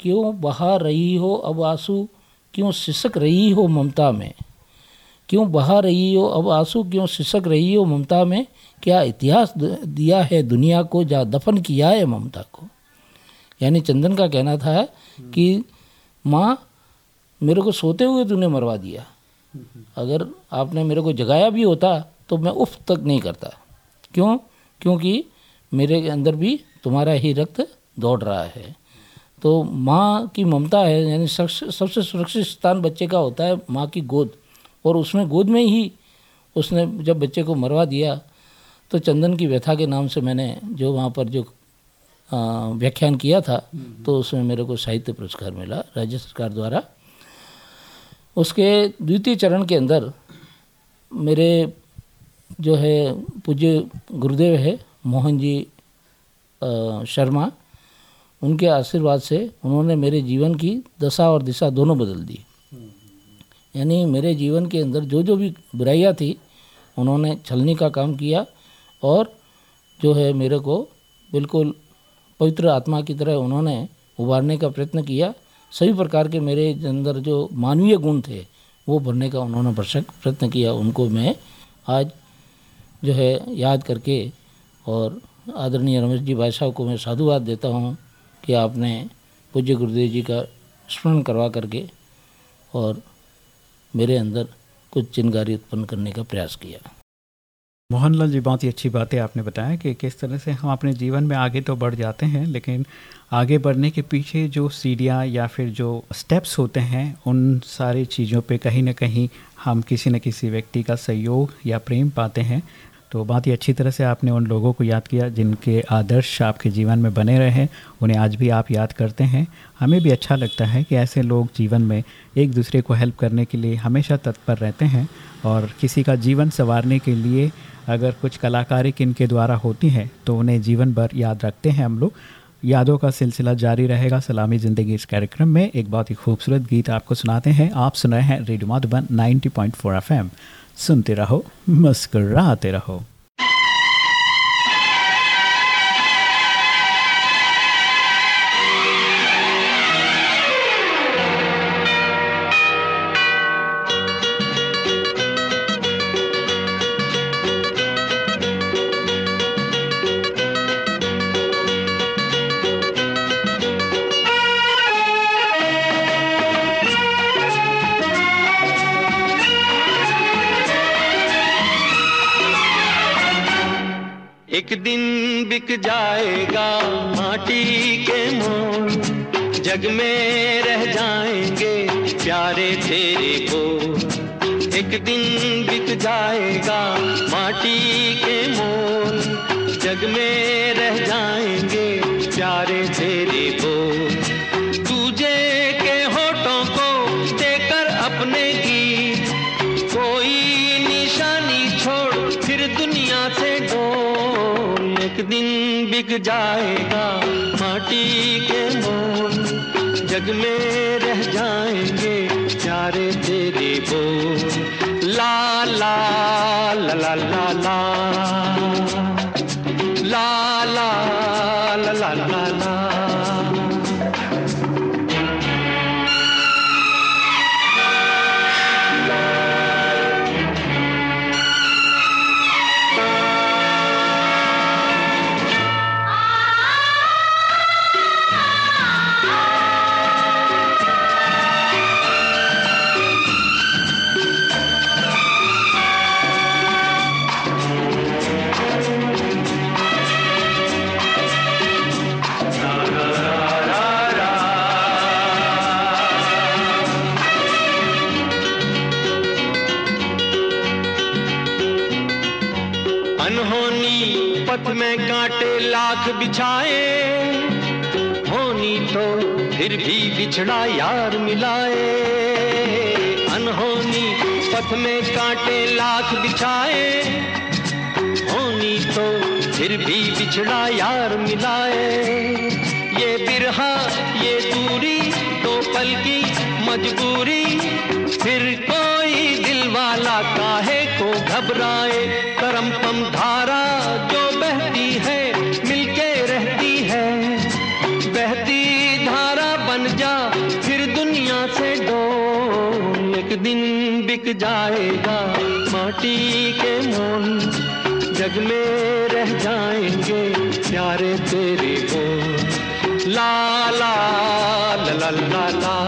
क्यों बहा रही हो अब आँसू? क्यों सिसक रही हो ममता में? क्यों बहा रही हो अब आँसू? क्यों सिसक रही हो ममता में? क्या इतिहास दिया है दुनिया को जा दफन किया है ममता को? यानी चंदन का कहना था कि माँ मेरे को सोते हुए तूने मरवा दिया। अगर आपने मेरे को जगाया भी होता तो मैं उफ तक नहीं करता। क्यों? क्योंकि मेरे अंदर भी तुम्हारा ही रक्त दौड़ रहा है। तो माँ की ममता है यानी सबसे सुरक्षित स्थान बच्चे का होता है माँ की गोद। और उसमें गोद में ही उसने जब बच्चे को मरवा दिया तो चंदन की व्यथा के नाम से मैंने जो वहाँ पर जो व्याख्यान किया था तो उसमें मेरे को साहित्य पुरस्कार मिला राज्य सरकार द्वारा। उसके द्वितीय चरण के अंदर मेरे जो है पूज्य गुरुदेव है, मोहन जी शर्मा, उनके आशीर्वाद से उन्होंने मेरे जीवन की दशा और दिशा दोनों बदल दी। यानी मेरे जीवन के अंदर जो जो भी बुराइयाँ थी, उन्होंने छलनी का काम किया और जो है मेरे को बिल्कुल पवित्र आत्मा की तरह उन्होंने उभारने का प्रयत्न किया। सभी प्रकार के मेरे अंदर जो मानवीय गुण थे, वो भरने का उन्होंने भरसक प्रयत्न किया। उनको मैं आज जो है याद करके और आदरणीय रमेश जी भाई साहब को मैं साधुवाद देता हूँ कि आपने पूज्य गुरुदेव जी का स्मरण करवा करके और मेरे अंदर कुछ चिनगारी उत्पन्न करने का प्रयास किया। मोहनलाल जी, बहुत ही अच्छी बातें आपने बताया कि किस तरह से हम अपने जीवन में आगे तो बढ़ जाते हैं, लेकिन आगे बढ़ने के पीछे जो सीढ़ियाँ या फिर जो स्टेप्स होते हैं, उन सारी चीज़ों पे कहीं ना कहीं हम किसी न किसी व्यक्ति का सहयोग या प्रेम पाते हैं। तो बहुत ही अच्छी तरह से आपने उन लोगों को याद किया जिनके आदर्श आपके जीवन में बने रहे उन्हें आज भी आप याद करते हैं। हमें भी अच्छा लगता है कि ऐसे लोग जीवन में एक दूसरे को हेल्प करने के लिए हमेशा तत्पर रहते हैं और किसी का जीवन संवारने के लिए अगर कुछ कलाकारी के द्वारा होती हैं तो उन्हें जीवन भर याद रखते हैं हम लोग। यादों का सिलसिला जारी रहेगा सलामी ज़िंदगी इस कार्यक्रम में। एक बहुत ही खूबसूरत गीत आपको सुनाते हैं। आप सुन रहे हैं रेडियो माधुबन 90.4 एफएम। सुनते रहो, मुस्कराते रहो। जाएगा माटी के मोल। जग में रह जाएँगे प्यारे तेरे को। एक दिन बिक जाएगा माटी के मोल। जग में रह जाएँगे प्यारे तेरे को। बिक जाएगा माटी के मोल। जग में रह जाएँगे प्यारे तेरे बोल। ला ला ला ला ला ला। फिर भी बिछड़ा यार मिलाए। अनहोनी पथ में कांटे लाख बिछाए। होनी तो फिर भी बिछड़ा यार मिलाए। ये बिरहा, ये दूरी तो पल की मजबूरी। जाएगा, माटी के मोल जग में रह जाएँगे, प्यारे तेरे को ला ला ला ला ला ला।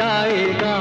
जाएगा।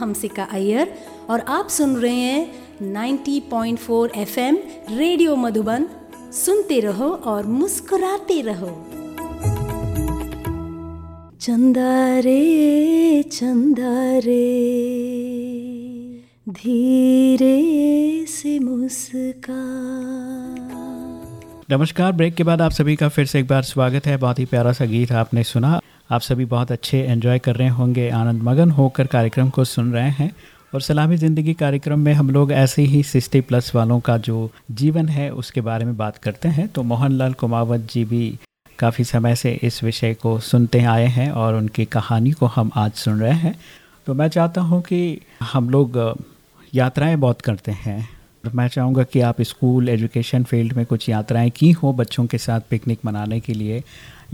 हमसिका अय्यर और आप सुन रहे हैं 90.4 एफएम रेडियो मधुबन। सुनते रहो और मुस्कुराते रहो। चंदा रे चंदा रे धीरे से मुस्का। नमस्कार, ब्रेक के बाद आप सभी का फिर से एक बार स्वागत है। बहुत ही प्यारा सा गीत आपने सुना। आप सभी बहुत अच्छे एंजॉय कर रहे होंगे, आनंद मगन होकर कार्यक्रम को सुन रहे हैं। और सलामी ज़िंदगी कार्यक्रम में हम लोग ऐसे ही सिक्सटी प्लस वालों का जो जीवन है, उसके बारे में बात करते हैं। तो मोहनलाल कुमावत जी भी काफ़ी समय से इस विषय को सुनते आए हैं और उनकी कहानी को हम आज सुन रहे हैं। तो मैं चाहता हूँ कि हम लोग यात्राएँ बहुत करते हैं। मैं चाहूँगा कि आप स्कूल, एजुकेशन फ़ील्ड में कुछ यात्राएँ की हो बच्चों के साथ पिकनिक मनाने के लिए,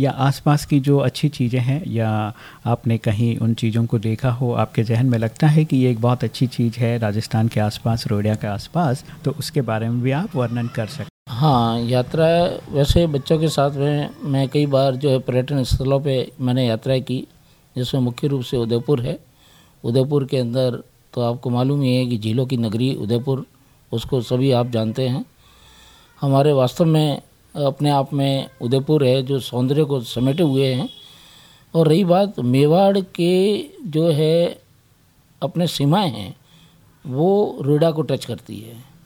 या आसपास की जो अच्छी चीज़ें हैं, या आपने कहीं उन चीज़ों को देखा हो, आपके जहन में लगता है कि ये एक बहुत अच्छी चीज़ है राजस्थान के आसपास रोडिया के आसपास तो उसके बारे में भी आप वर्णन कर सकते हाँ यात्रा वैसे बच्चों के साथ में, मैं कई बार जो है पर्यटन स्थलों पे मैंने यात्रा की, जिसमें मुख्य रूप से उदयपुर है। उदयपुर के अंदर तो आपको मालूम ही है कि झीलों की नगरी उदयपुर उसको सभी आप जानते हैं। हमारे वास्तव में, अपने आप में उदयपुर है, जो सौंदर्य को समेटे हुए हैं। और रही बात, मेवाड़ के जो है, अपने सीमाएँ हैं, वो रोडा को टच करती है।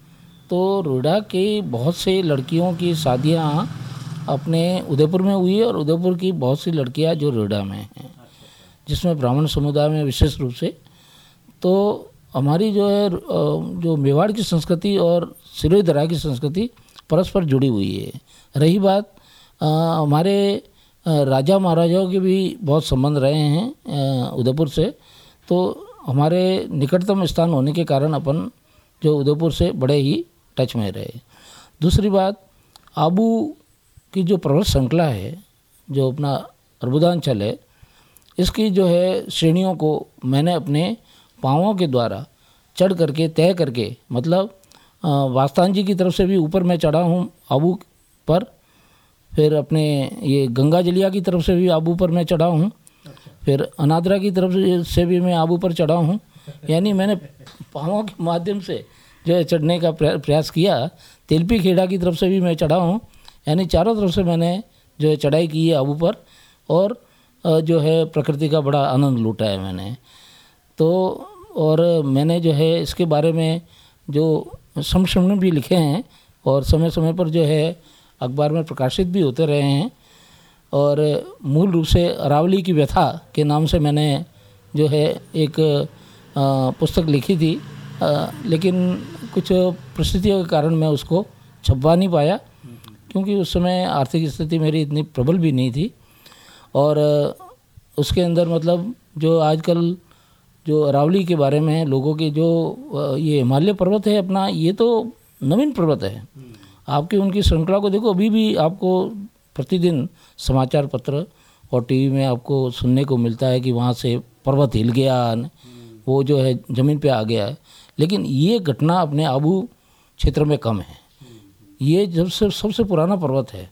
तो रोडा की बहुत से लड़कियों की शादियाँ अपने उदयपुर में हुई है और उदयपुर की बहुत सी लड़कियाँ जो रोडा में हैं, जिसमें ब्राह्मण समुदाय में विशेष रूप से। तो हमारी जो है जो मेवाड़ की संस्कृति और सिरोही दरा की संस्कृति परस्पर जुड़ी हुई है। रही बात हमारे राजा महाराजाओं के भी बहुत संबंध रहे हैं उदयपुर से। तो हमारे निकटतम स्थान होने के कारण अपन जो उदयपुर से बड़े ही टच में रहे। दूसरी बात, आबू की जो पर्वत श्रृंखला है, जो अपना अर्बुदांचल है, इसकी जो है श्रेणियों को मैंने अपने पाँवों के द्वारा चढ़ करके तय करके मतलब वास्तान जी की तरफ़ से भी ऊपर मैं चढ़ा हूँ आबू पर, फिर अपने ये गंगा जलिया की तरफ़ से भी आबू पर मैं चढ़ा हूँ, फिर अनादरा की तरफ़ से भी मैं आबू पर चढ़ा हूँ। यानी मैंने पाँवों के माध्यम से जो है चढ़ने का प्रयास किया, तेलपी खेड़ा की तरफ़ से भी मैं चढ़ा हूँ, यानी चारों तरफ़ से मैंने जो है चढ़ाई की है आबू पर, और जो है प्रकृति का बड़ा आनंद लूटा है मैंने। तो और मैंने जो है इसके बारे में जो समशमन भी लिखे हैं और समय समय पर जो है अखबार में प्रकाशित भी होते रहे हैं और मूल रूप से अरावली की व्यथा के नाम से मैंने जो है एक पुस्तक लिखी थी। लेकिन कुछ परिस्थितियों के कारण मैं उसको छपवा नहीं पाया, क्योंकि उस समय आर्थिक स्थिति मेरी इतनी प्रबल भी नहीं थी। और उसके अंदर मतलब जो आजकल जो अरावली के बारे में लोगों के जो ये हिमालय पर्वत है अपना ये तो नवीन पर्वत है। आपकी उनकी श्रृंखला को देखो अभी भी आपको प्रतिदिन समाचार पत्र और टीवी में आपको सुनने को मिलता है कि वहाँ से पर्वत हिल गया वो जो है ज़मीन पे आ गया है। लेकिन ये घटना अपने आबू क्षेत्र में कम है। ये जब से सबसे पुराना पर्वत है।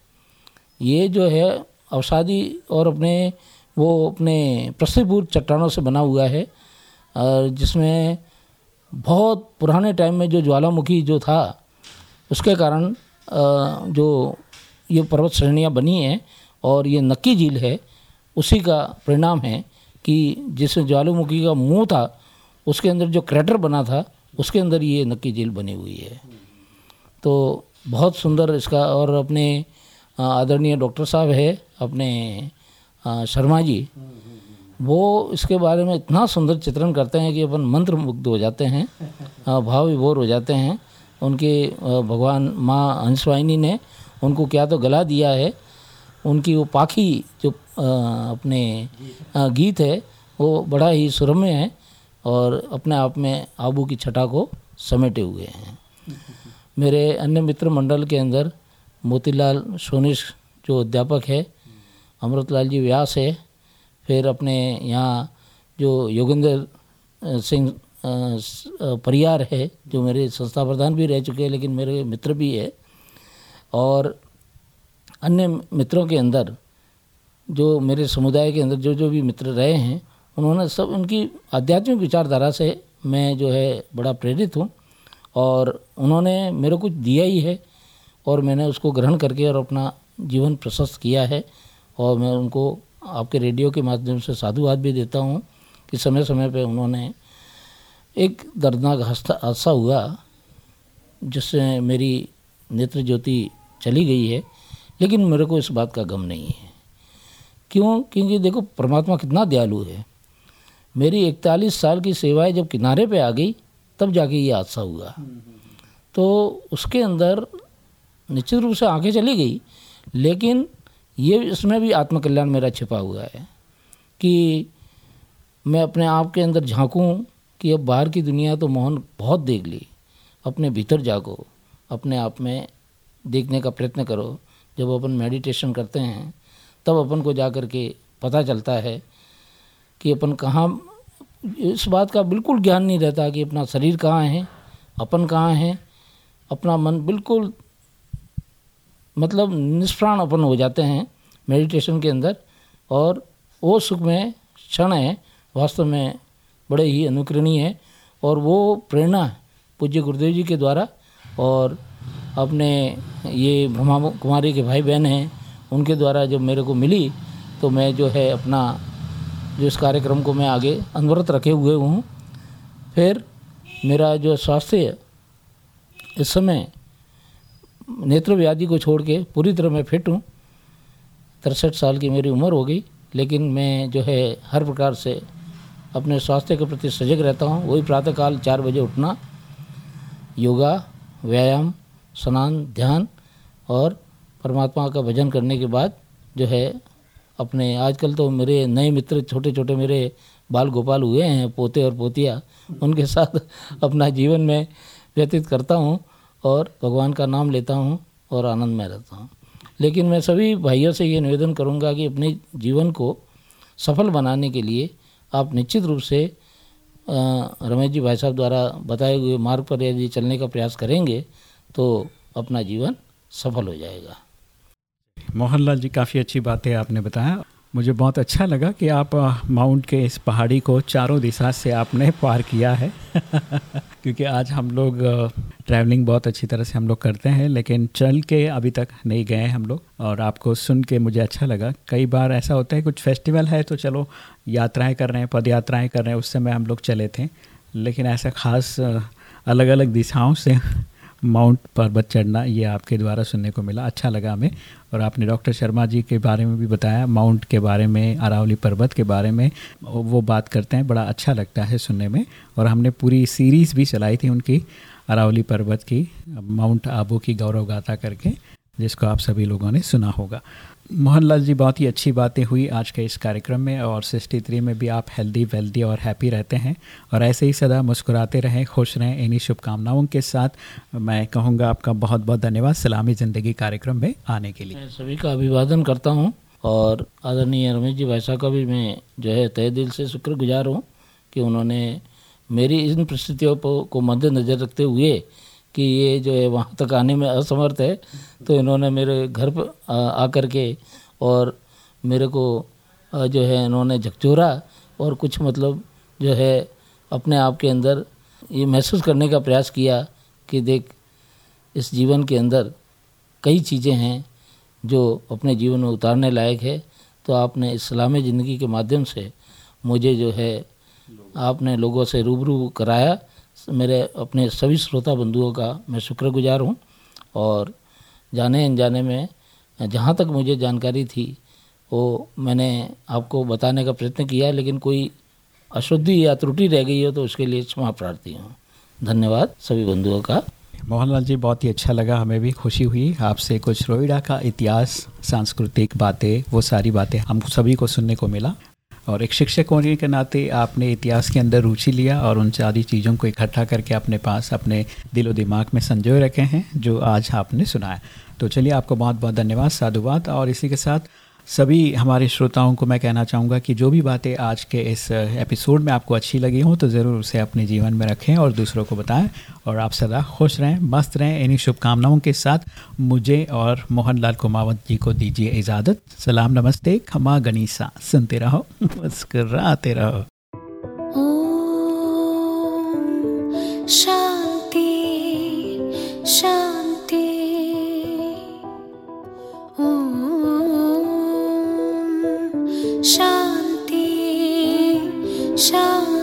ये जो है अवसादी और अपने वो अपने प्रसिद्धपूर चट्टानों से बना हुआ है। और जिसमें बहुत पुराने टाइम में जो ज्वालामुखी जो था, उसके कारण जो ये पर्वत श्रेणियाँ बनी हैं और ये नक्की झील है, उसी का परिणाम है कि जिस ज्वालामुखी का मुँह था, उसके अंदर जो क्रैटर बना था, उसके अंदर ये नक्की झील बनी हुई है। तो बहुत सुंदर इसका और अपने आदरणीय डॉक्टर साहब है, अपने शर्मा जी। वो इसके बारे में इतना सुंदर चित्रण करते हैं कि अपन मंत्र मुग्ध हो जाते हैं (laughs) भाव विभोर हो जाते हैं। उनके भगवान माँ हंसवाहिनी ने उनको क्या तो गला दिया है। उनकी वो पाखी जो अपने गीत है वो बड़ा ही सुरम्य है और अपने आप में आबू की छटा को समेटे हुए हैं। (laughs) मेरे अन्य मित्र मंडल के अंदर मोतीलाल सोनिश जो अध्यापक है अमृतलाल जी व्यास है फिर अपने यहाँ जो योगेंद्र सिंह परियार है, जो मेरे संस्था प्रधान भी रह चुके हैं, लेकिन मेरे मित्र भी है, और अन्य मित्रों के अंदर, जो मेरे समुदाय के अंदर जो जो भी मित्र रहे हैं, उन्होंने सब उनकी आध्यात्मिक विचारधारा से मैं जो है बड़ा प्रेरित हूँ, और उन्होंने मेरे कुछ दिया ही है, और मैंने उसको ग्रहण करके और अपना जीवन प्रशस्त किया है, और मैं उनको आपके रेडियो के माध्यम से साधुवाद भी देता हूँ कि समय समय पे उन्होंने एक दर्दनाक हादसा हादसा हुआ जिससे मेरी नेत्र ज्योति चली गई है, लेकिन मेरे को इस बात का गम नहीं है। क्यों? क्योंकि देखो, परमात्मा कितना दयालु है। मेरी इकतालीस साल की सेवाएँ जब किनारे पे आ गई, तब जाके ये हादसा हुआ। तो उसके अंदर निश्चित रूप से आँखें चली गई, लेकिन ये इसमें भी आत्मकल्याण मेरा छिपा हुआ है कि मैं अपने आप के अंदर झांकूं कि अब बाहर की दुनिया तो मोहन बहुत देख ली। अपने भीतर जागो, अपने आप में देखने का प्रयत्न करो। जब अपन मेडिटेशन करते हैं, तब अपन को जा कर के पता चलता है कि अपन कहाँ, इस बात का बिल्कुल ज्ञान नहीं रहता कि अपना शरीर कहाँ है, अपन कहाँ है, अपना मन बिल्कुल मतलब निष्प्राण अपन हो जाते हैं मेडिटेशन के अंदर। और वो सुख में क्षण है, वास्तव में बड़े ही अनुकरणीय है। और वो प्रेरणा पूज्य गुरुदेव जी के द्वारा और अपने ये ब्रह्मा कुमारी के भाई बहन हैं, उनके द्वारा जब मेरे को मिली तो मैं जो है अपना, जो इस कार्यक्रम को मैं आगे अनवरत रखे हुए हूँ। फिर मेरा जो स्वास्थ्य इस समय नेत्र व्याधि को छोड़ के पूरी तरह मैं फिट हूँ। तिरसठ साल की मेरी उम्र हो गई, लेकिन मैं जो है हर प्रकार से अपने स्वास्थ्य के प्रति सजग रहता हूँ। वही प्रातःकाल चार बजे उठना, योगा, व्यायाम, स्नान, ध्यान और परमात्मा का भजन करने के बाद जो है अपने आजकल तो मेरे नए मित्र छोटे छोटे मेरे बाल गोपाल हुए हैं, पोते और पोतिया, उनके साथ (laughs) अपना जीवन में व्यतीत करता हूँ। और भगवान का नाम लेता हूँ और आनंद में रहता हूँ। लेकिन मैं सभी भाइयों से ये निवेदन करूँगा कि अपने जीवन को सफल बनाने के लिए आप निश्चित रूप से रमेश जी भाई साहब द्वारा बताए हुए मार्ग पर यदि चलने का प्रयास करेंगे तो अपना जीवन सफल हो जाएगा। मोहनलाल जी, काफ़ी अच्छी बातें आपने बताया। मुझे बहुत अच्छा लगा कि आप माउंट के इस पहाड़ी को चारों दिशा से आपने पार किया है। (laughs) क्योंकि आज हम लोग ट्रैवलिंग बहुत अच्छी तरह से हम लोग करते हैं, लेकिन चल के अभी तक नहीं गए हम लोग। और आपको सुन के मुझे अच्छा लगा। कई बार ऐसा होता है, कुछ फेस्टिवल है तो चलो, यात्राएँ कर रहे हैं पद यात्राएँ कर रहे हैं, उस समय हम लोग चले थे। लेकिन ऐसा खास अलग अलग दिशाओं से माउंट पर्वत चढ़ना ये आपके द्वारा सुनने को मिला। अच्छा लगा हमें। और आपने डॉक्टर शर्मा जी के बारे में भी बताया माउंट के बारे में अरावली पर्वत के बारे में, वो बात करते हैं। बड़ा अच्छा लगता है सुनने में। और हमने पूरी सीरीज़ भी चलाई थी उनकी अरावली पर्वत की माउंट आबू की गौरव गाथा करके, जिसको आप सभी लोगों ने सुना होगा। मोहनलाल जी, बहुत ही अच्छी बातें हुई आज के इस कार्यक्रम में और सिक्सटी थ्री में भी आप हेल्दी वेल्दी और हैप्पी रहते हैं। और ऐसे ही सदा मुस्कुराते रहें, खुश रहें, इन्हीं शुभकामनाओं के साथ मैं कहूँगा आपका बहुत बहुत धन्यवाद सलामी ज़िंदगी कार्यक्रम में आने के लिए। मैं सभी का अभिवादन करता हूँ और आदरणीय रमेश जी साहब का भी मैं जो है तय दिल से शुक्रगुजार हूँ कि उन्होंने मेरी इन परिस्थितियों को मद्देनज़र रखते हुए कि ये जो है वहाँ तक आने में असमर्थ है। तो इन्होंने मेरे घर पर आकर के और मेरे को जो है इन्होंने झकझोरा और कुछ मतलब जो है अपने आप के अंदर ये महसूस करने का प्रयास किया कि देख, इस जीवन के अंदर कई चीज़ें हैं जो अपने जीवन में उतारने लायक है। तो आपने इस्लामी ज़िंदगी के माध्यम से मुझे जो है आपने लोगों से रूबरू कराया मेरे अपने सभी श्रोता बंधुओं का मैं शुक्रगुजार हूँ और जाने अनजाने में जहाँ तक मुझे जानकारी थी, वो मैंने आपको बताने का प्रयत्न किया, लेकिन कोई अशुद्धि या त्रुटि रह गई हो तो उसके लिए क्षमा प्रार्थी हूँ। धन्यवाद सभी बंधुओं का। मोहनलाल जी, बहुत ही अच्छा लगा, हमें भी खुशी हुई। आपसे कुछ रोइडा का इतिहास, सांस्कृतिक बातें, वो सारी बातें हम सभी को सुनने को मिला। और एक शिक्षक होने के नाते आपने इतिहास के अंदर रुचि लिया और उन सारी चीज़ों को इकट्ठा करके अपने पास अपने दिलो दिमाग में संजोए रखे हैं, जो आज आपने सुनाया तो चलिए, आपको बहुत बहुत धन्यवाद, साधुवाद और इसी के साथ सभी हमारे श्रोताओं को मैं कहना चाहूँगा कि जो भी बातें आज के इस एपिसोड में आपको अच्छी लगी हों तो ज़रूर उसे अपने जीवन में रखें और दूसरों को बताएँ। और आप सदा खुश रहें, मस्त रहें। इन्हीं शुभकामनाओं के साथ मुझे और मोहनलाल कुमावत जी को दीजिए इजाज़त। सलाम, नमस्ते। खमा गनीसा। सुनते रहो, मुस्कराते रहो। ॐ शान्ति 笑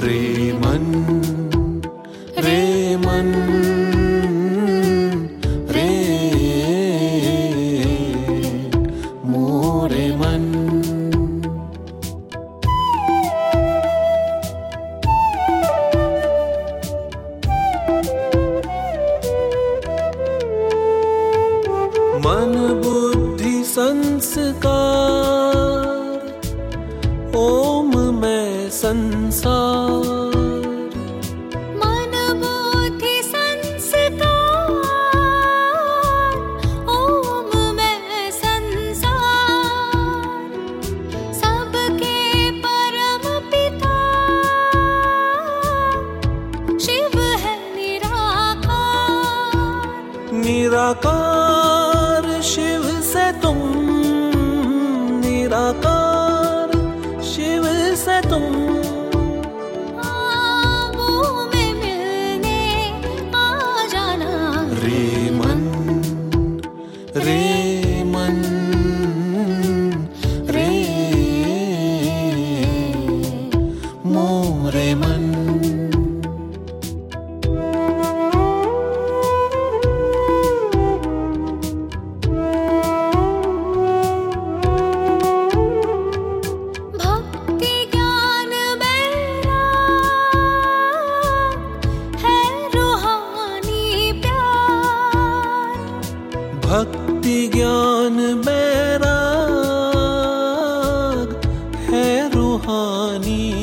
जाना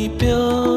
build